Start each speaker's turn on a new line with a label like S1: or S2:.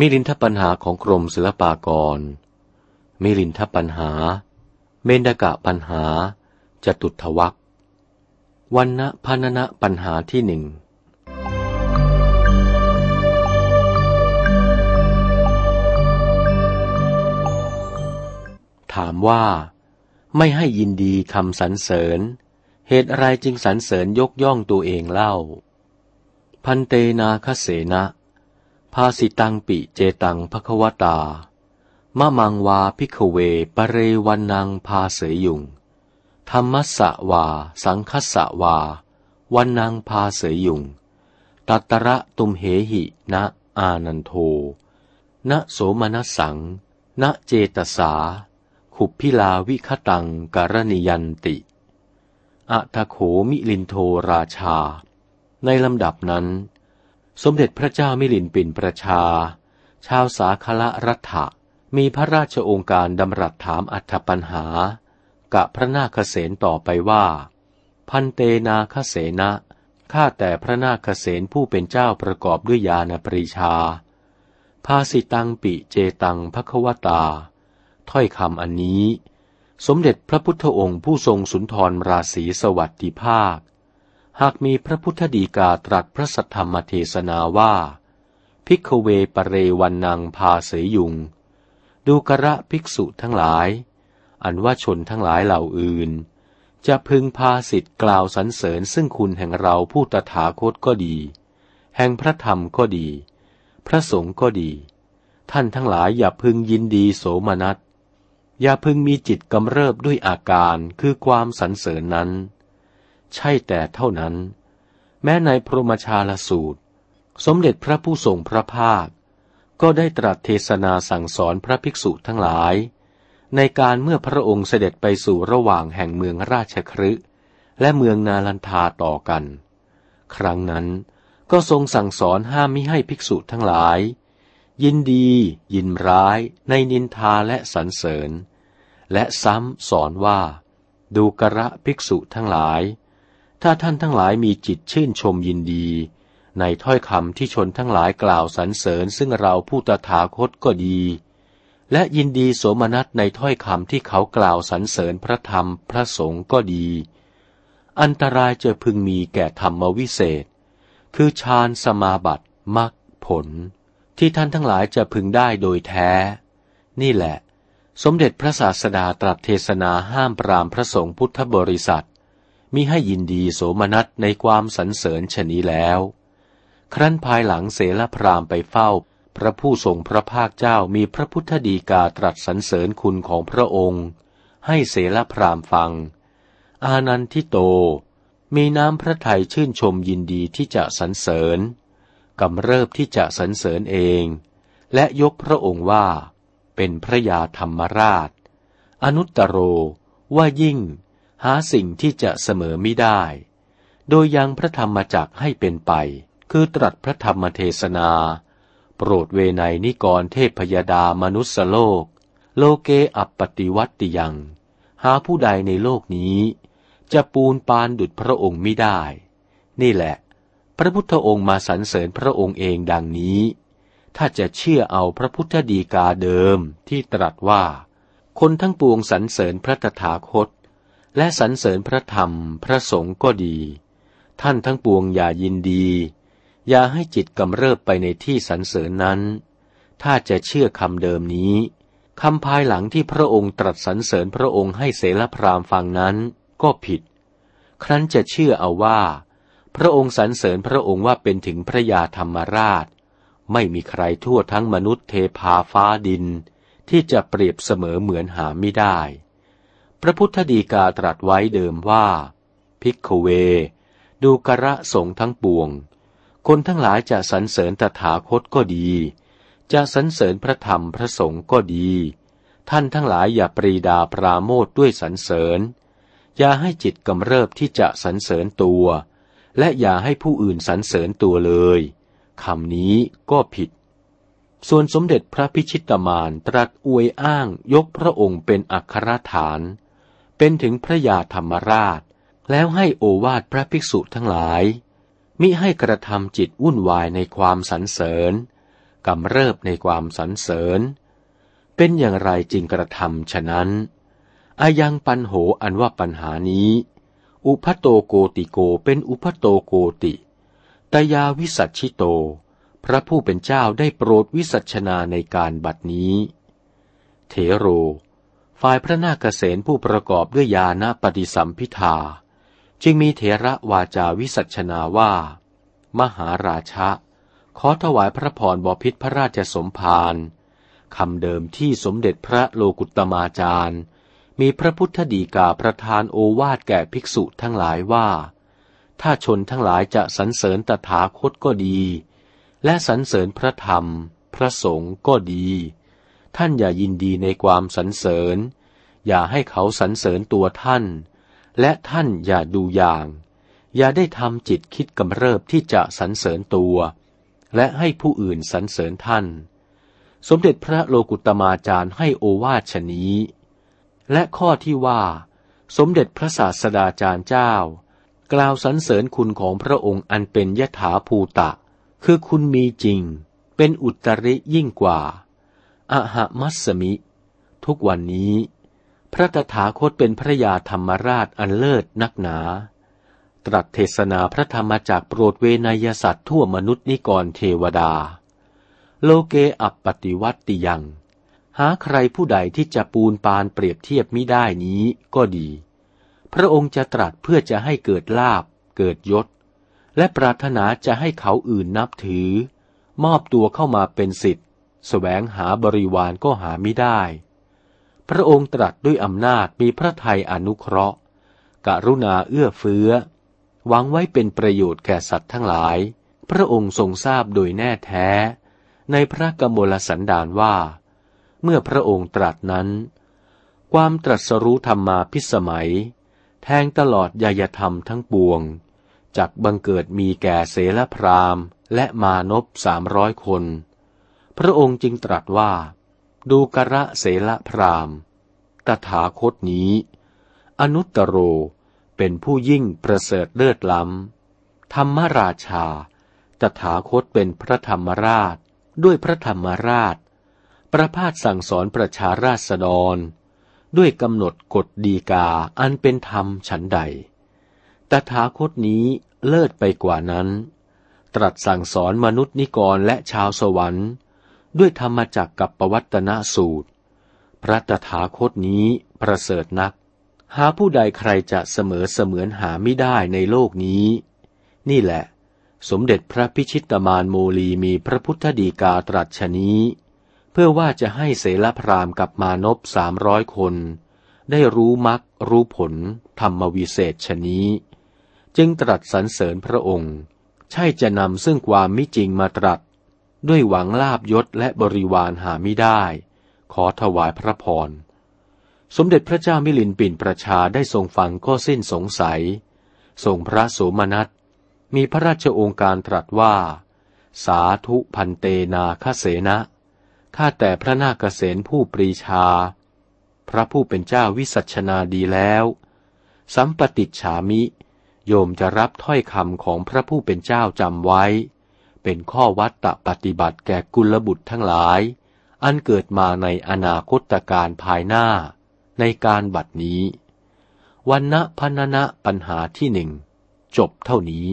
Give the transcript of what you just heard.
S1: มิลินทปัญหาของกรมศิลปากร มิลินทปัญหา เมนดกะปัญหา จตุทวักวันณพันณะปัญหาที่หนึ่งถามว่า ไม่ให้ยินดีคำสรรเสริญ เหตุอะไรจึงสรรเสริญยกย่องตัวเองเล่า พันเตนาคเสนะ ภาสิตังปิเจตังภควตามะมังวาพิกเวปเรวันนางพาเสยยุง ธรรมัสะวา สังคัสะวา วันนางพาเสยยุง ตัตระตุมเหหินะอานันโทณโสมนัสสังณเจตสา ขุพิลาวิคตังกรณิยันติอัทโขมิลินโทราชา ในลำดับนั้น สมเด็จพระเจ้ามิลินปินประชา ชาวสาคละรัฐะมีพระราชองค์การดำรัสถามอัธปัญหา กะพระนาคเษนต่อไปว่า พันเตนาคเสนะข้าแต่พระนาคเษนผู้เป็นเจ้าประกอบด้วยญาณปรีชา ภาสิตังปิเจตังภควตา ถ้อยคำอันนี้ สมเด็จพระพุทธองค์ผู้ทรงสุนทรราศีสวัสดิภาค หากมีพระพุทธดีกาตรัสพระสัทธรรมเทศนาว่า พิกเวปเรวันนางพาเสยยุง ดูกระภิกษุทั้งหลาย อันว่าชนทั้งหลายเหล่าอื่น จะพึงพาสิทธิ์กล่าวสรรเสริญซึ่งคุณแห่งเราผู้ตถาคตก็ดี แห่งพระธรรมก็ดี พระสงฆ์ก็ดี ท่านทั้งหลายอย่าพึงยินดีโสมนัสอย่าพึงมีจิตกำเริบด้วยอาการคือความสรรเสริญนั้น ใช่แต่เท่านั้น แม้ในพรหมชาลสูตร สมเด็จพระผู้ทรงพระภาค ก็ได้ตรัสเทศนาสั่งสอนพระภิกษุทั้งหลาย ในการเมื่อพระองค์เสด็จไปสู่ระหว่างแห่งเมืองราชครึและเมืองนาลันทาต่อกัน ครั้งนั้นก็ทรงสั่งสอนห้ามมิให้ภิกษุทั้งหลาย ยินดี ยินร้าย ในนินทาและสรรเสริญ และซ้ำสอนว่า ดูกระภิกษุทั้งหลาย ถ้าท่านทั้งหลายมีจิตชื่นชมยินดี ในถ้อยคำที่ชนทั้งหลายกล่าวสรรเสริญซึ่งเราผู้ตถาคตก็ดี และยินดีโสมนัสในถ้อยคำที่เขากล่าวสรรเสริญพระธรรมพระสงฆ์ก็ดี อันตรายจะพึงมีแก่ธรรมวิเศษ คือฌานสมาบัติมรรคผล ที่ท่านทั้งหลายจะพึงได้โดยแท้ นี่แหละ สมเด็จพระศาสดาตรัสเทศนาห้ามปรามพระสงฆ์พุทธบริษัท มิให้ยินดีโสมนัสในความสรรเสริญชนี้แล้ว ครั้นภายหลังเสลพรามไปเฝ้า พระผู้ทรงพระภาคเจ้ามีพระพุทธดีกาตรัสสรรเสริญคุณของพระองค์ ให้เสลพรามฟัง อานันทิโต มีน้ำพระทัยชื่นชมยินดีที่จะสรรเสริญกำเริบที่จะสรรเสริญเอง และยกพระองค์ว่า เป็นพระยาธรรมราช อนุตตโรว่ายิ่ง หาสิ่งที่จะเสมอไม่ได้ โดยยังพระธรรมจักให้เป็นไป คือตรัสพระธรรมเทศนา โปรดเวไนนิกรเทพพยดามนุษโลก โลเกอัปปติวัตติยัง หาผู้ใดในโลกนี้ จะปูนปานดุจพระองค์ไม่ได้ นี่แหละ พระพุทธองค์มาสรรเสริญพระองค์เองดังนี้ ถ้าจะเชื่อเอาพระพุทธดีกาเดิมที่ตรัสว่า คนทั้งปวงสรรเสริญพระตถาคต และสรรเสริญพระธรรมพระสงฆ์ก็ดี ท่านทั้งปวงอย่ายินดี อย่าให้จิตกำเริบไปในที่สรรเสริญนั้น ถ้าจะเชื่อคำเดิมนี้คำภายหลังที่พระองค์ตรัสสรรเสริญพระองค์ให้เสลพรามฟังนั้นก็ผิด ครั้นจะเชื่อเอาว่า พระองค์สรรเสริญพระองค์ว่าเป็นถึงพระยาธรรมราช ไม่มีใครทั่วทั้งมนุษย์เทพาฟ้าดิน ที่จะเปรียบเสมอเหมือนหาไม่ได้ พระพุทธดีกาตรัสไว้เดิมว่า พิกเว ดูกระสงทั้งปวง คนทั้งหลายจะสรรเสริญตถาคตก็ดี จะสรรเสริญพระธรรมพระสงฆ์ก็ดี ท่านทั้งหลายอย่าปรีดาปราโมทด้วยสรรเสริญ อย่าให้จิตกำเริบที่จะสรรเสริญตัว และอย่าให้ผู้อื่นสรรเสริญตัวเลยคำนี้ก็ผิด ส่วนสมเด็จพระพิชิตมารตรัสอวยอ้างยกพระองค์เป็นอัครฐาน เป็นถึงพระยาธรรมราช แล้วให้โอวาทพระภิกษุทั้งหลาย มิให้กระทำจิตวุ่นวายในความสรรเสริญกำเริบในความสรรเสริญ เป็นอย่างไรจึงกระทำฉะนั้นอายังปันโหอันว่าปัญหานี้ อุพัโตโกติโกเป็นอุพัโตโกติตยาวิสัชชิโต พระผู้เป็นเจ้าได้โปรดวิสัชนาในการบัดนี้เถโร ฝ่ายพระนาคเษนผู้ประกอบด้วยญาณปฏิสัมพิทา จึงมีเถระวาจาวิสัชนาว่า มหาราชะ ขอถวายพระพรบพิษพระราชสมภารคำเดิมที่สมเด็จพระโลกุตมาจารย์ มีพระพุทธดีกาประทานโอวาทแก่ภิกษุทั้งหลายว่า ถ้าชนทั้งหลายจะสรรเสริญตถาคตก็ดี และสรรเสริญพระธรรม พระสงฆ์ก็ดี ท่านอย่ายินดีในความสรรเสริญ อย่าให้เขาสรรเสริญตัวท่าน และท่านอย่าดูอย่าง อย่าได้ทำจิตคิดกำเริบที่จะสรรเสริญตัว และให้ผู้อื่นสรรเสริญท่าน สมเด็จพระโลกุตมาจารย์ให้โอวาทชนี้ และข้อที่ว่า สมเด็จพระศาสดาจารย์เจ้า กล่าวสรรเสริญคุณของพระองค์อันเป็นยถาภูตะ คือคุณมีจริง เป็นอุตริยิ่งกว่า อะหะมัสมิ ทุกวันนี้ พระตถาคตเป็นพระยาธรรมราชอันเลิศนักหนา ตรัสเทศนาพระธรรมจากโปรดเวนยสัตว์ทั่วมนุษย์นิกรเทวดา โลเกอัปปติวัตติยัง หาใครผู้ใดที่จะปูนปานเปรียบเทียบมิได้นี้ก็ดี พระองค์จะตรัสเพื่อจะให้เกิดลาบ เกิดยศ และปรารถนาจะให้เขาอื่นนับถือ มอบตัวเข้ามาเป็นสิทธิ สแสวงหาบริวารก็หาไม่ได้ พระองค์ตรัสด้วยอำนาจมีพระทัยอนุเคราะห์ กรุณาเอื้อเฟื้อหวังไว้เป็นประโยชน์แก่สัตว์ทั้งหลาย พระองค์ทรงทราบโดยแน่แท้ ในพระกมลสันดานว่า เมื่อพระองค์ตรัสนั้น ความตรัสรู้ธรรมาพิสมัย แทงตลอดยยธรรมทั้งปวงจากบังเกิดมีแก่เสลพรามและมานพสามร้อยคน พระองค์จึงตรัสว่า ดูกระเสละพรามตถาคตนี้ อนุตตโรเป็นผู้ยิ่งประเสริฐเลิศล้ำ ธรรมราชา ตถาคตเป็นพระธรรมราช ด้วยพระธรรมราช ประพาสสั่งสอนประชาราษฎร ด้วยกำหนดกฎดีกาอันเป็นธรรมฉันใด ตถาคตนี้เลิศไปกว่านั้น ตรัสสั่งสอนมนุษย์นิกรและชาวสวรรค์ ด้วยธรรมจักกับปวัตนสูตร พระตถาคตนี้ประเสริฐนัก หาผู้ใดใครจะเสมอเสมือนหาไม่ได้ในโลกนี้ นี่แหละ สมเด็จพระพิชิตมานโมลีมีพระพุทธดีกาตรัสชนี้ เพื่อว่าจะให้เสลพรามกับมานพสามร้อยคน ได้รู้มรรครู้ผล ธรรมวิเศษชนี้ จึงตรัสสรรเสริญพระองค์ ใช่จะนำซึ่งความมิจริงมาตรัส ด้วยหวังลาบยศและบริวารหาไม่ได้ ขอถวายพระพร สมเด็จพระเจ้ามิลินปินประชาได้ทรงฟังก็สิ้นสงสัย ทรงพระโสมนัส มีพระราชโองการตรัสว่า สาธุพันเตนาคเสนะ ข้าแต่พระนาคเษนผู้ปรีชา พระผู้เป็นเจ้าวิสัชนาดีแล้ว สัมปติฉามิ โยมจะรับถ้อยคำของพระผู้เป็นเจ้าจำไว้ เป็นข้อวัตตะปฏิบัติแก่กุลบุตรทั้งหลาย อันเกิดมาในอนาคตการภายหน้า ในการบัดนี้วันณพนนะปัญหาที่หนึ่งจบเท่านี้